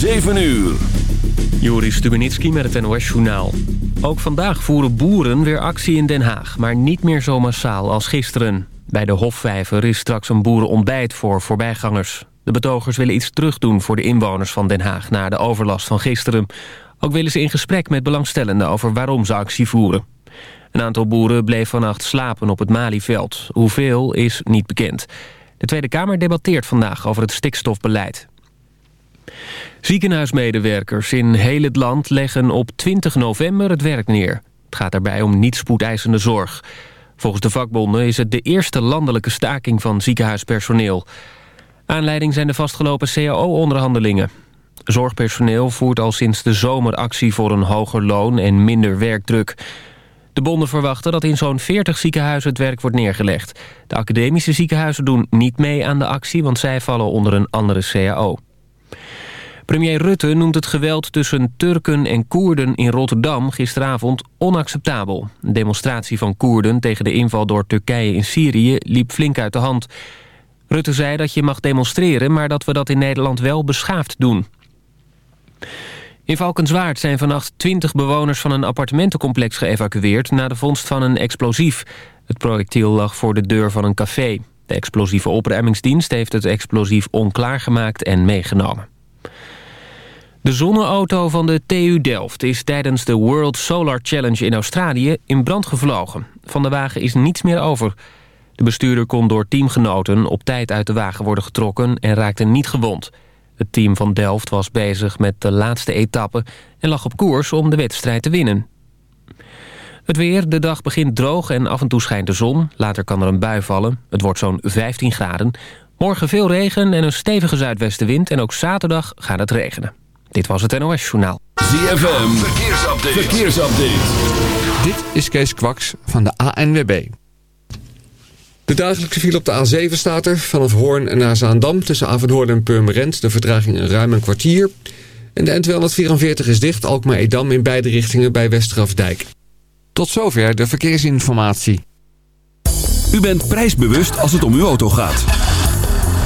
7 uur. Joris Stubenitski met het NOS-journaal. Ook vandaag voeren boeren weer actie in Den Haag, maar niet meer zo massaal als gisteren. Bij de Hofvijver is straks een boerenontbijt voor voorbijgangers. De betogers willen iets terugdoen voor de inwoners van Den Haag... na de overlast van gisteren. Ook willen ze in gesprek met belangstellenden over waarom ze actie voeren. Een aantal boeren bleef vannacht slapen op het Malieveld. Hoeveel is niet bekend. De Tweede Kamer debatteert vandaag over het stikstofbeleid. Ziekenhuismedewerkers in heel het land leggen op 20 november het werk neer. Het gaat daarbij om niet spoedeisende zorg. Volgens de vakbonden is het de eerste landelijke staking van ziekenhuispersoneel. Aanleiding zijn de vastgelopen CAO-onderhandelingen. Zorgpersoneel voert al sinds de zomer actie voor een hoger loon en minder werkdruk. De bonden verwachten dat in zo'n 40 ziekenhuizen het werk wordt neergelegd. De academische ziekenhuizen doen niet mee aan de actie... want zij vallen onder een andere CAO. Premier Rutte noemt het geweld tussen Turken en Koerden in Rotterdam gisteravond onacceptabel. Een demonstratie van Koerden tegen de inval door Turkije in Syrië liep flink uit de hand. Rutte zei dat je mag demonstreren, maar dat we dat in Nederland wel beschaafd doen. In Valkenswaard zijn vannacht 20 bewoners van een appartementencomplex geëvacueerd... na de vondst van een explosief. Het projectiel lag voor de deur van een café. De explosieve opruimingsdienst heeft het explosief onklaargemaakt en meegenomen. De zonneauto van de TU Delft is tijdens de World Solar Challenge in Australië in brand gevlogen. Van de wagen is niets meer over. De bestuurder kon door teamgenoten op tijd uit de wagen worden getrokken en raakte niet gewond. Het team van Delft was bezig met de laatste etappe en lag op koers om de wedstrijd te winnen. Het weer, de dag begint droog en af en toe schijnt de zon. Later kan er een bui vallen. Het wordt zo'n 15 graden. Morgen veel regen en een stevige zuidwestenwind en ook zaterdag gaat het regenen. Dit was het NOS Journaal. ZFM, verkeersupdate. verkeersupdate. Dit is Kees Kwaks van de ANWB. De dagelijkse file op de A7 staat er. Vanaf Hoorn naar Zaandam tussen Avenhoorn en Purmerend. De vertraging ruim een kwartier. En de N244 is dicht. Alkmaar-Edam in beide richtingen bij Westerafdijk. Tot zover de verkeersinformatie. U bent prijsbewust als het om uw auto gaat.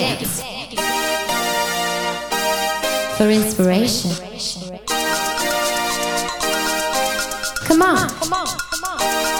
dance for inspiration. Come on. Come on. Come on.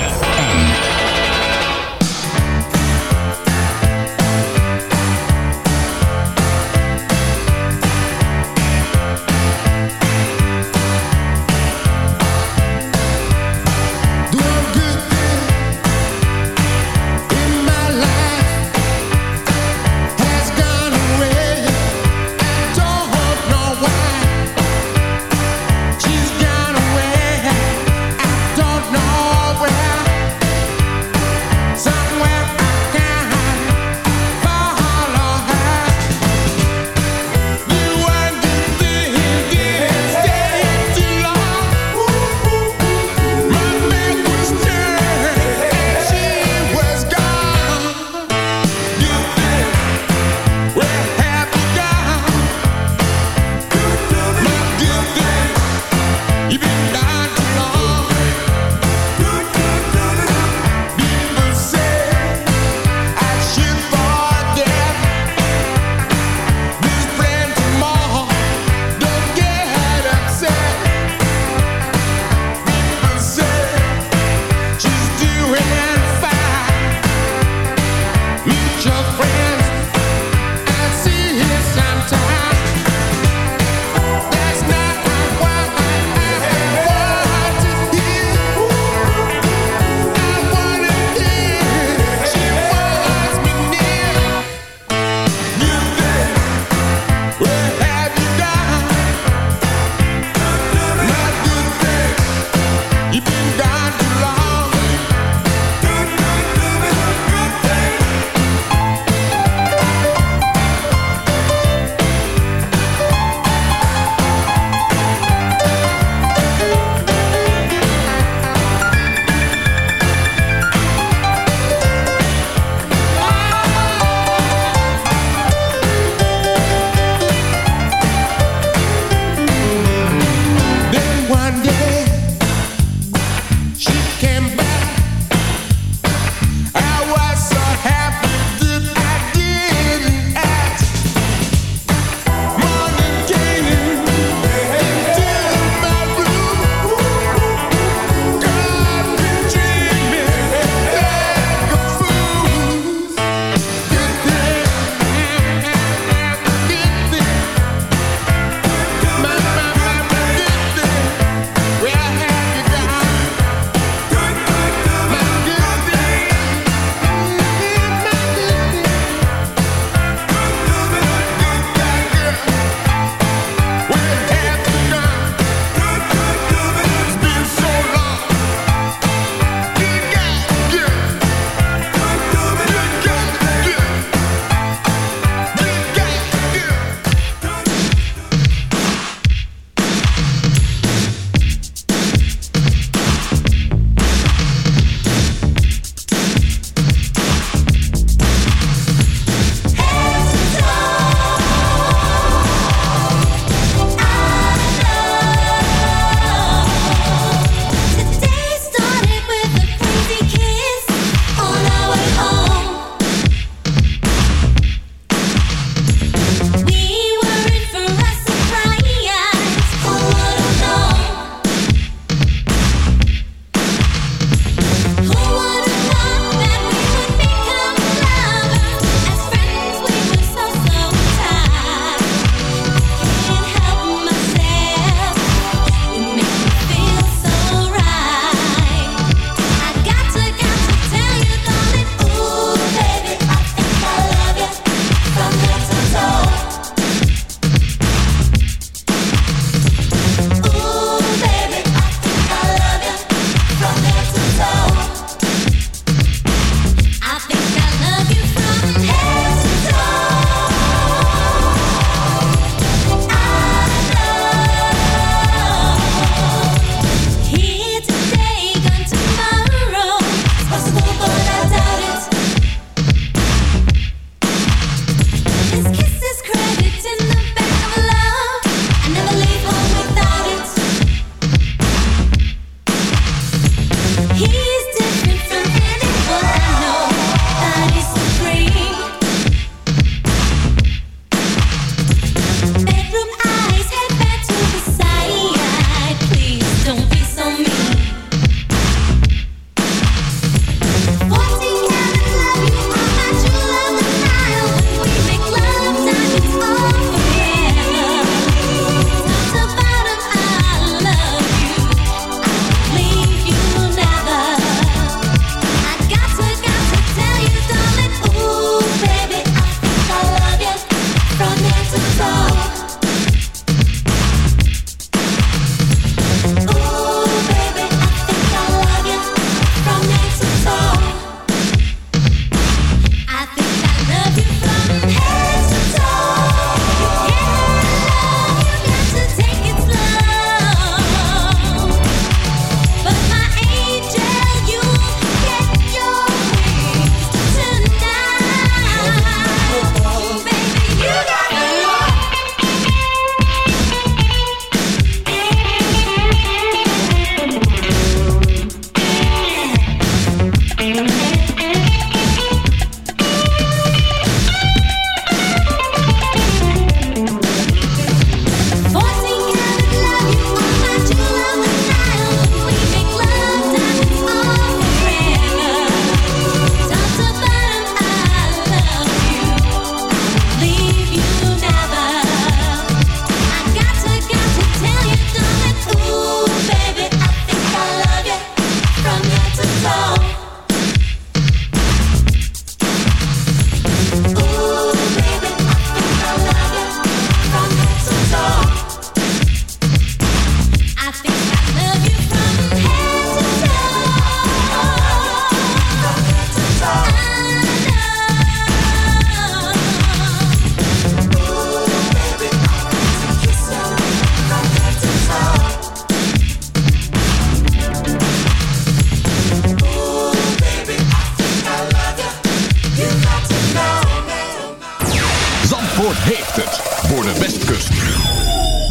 kust.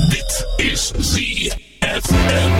Dit is ZFM.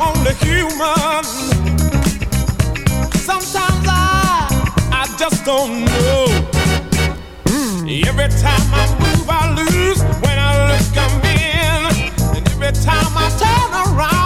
only human. Sometimes I, I just don't know. Hmm. Every time I move, I lose. When I look, I'm in. And every time I turn around.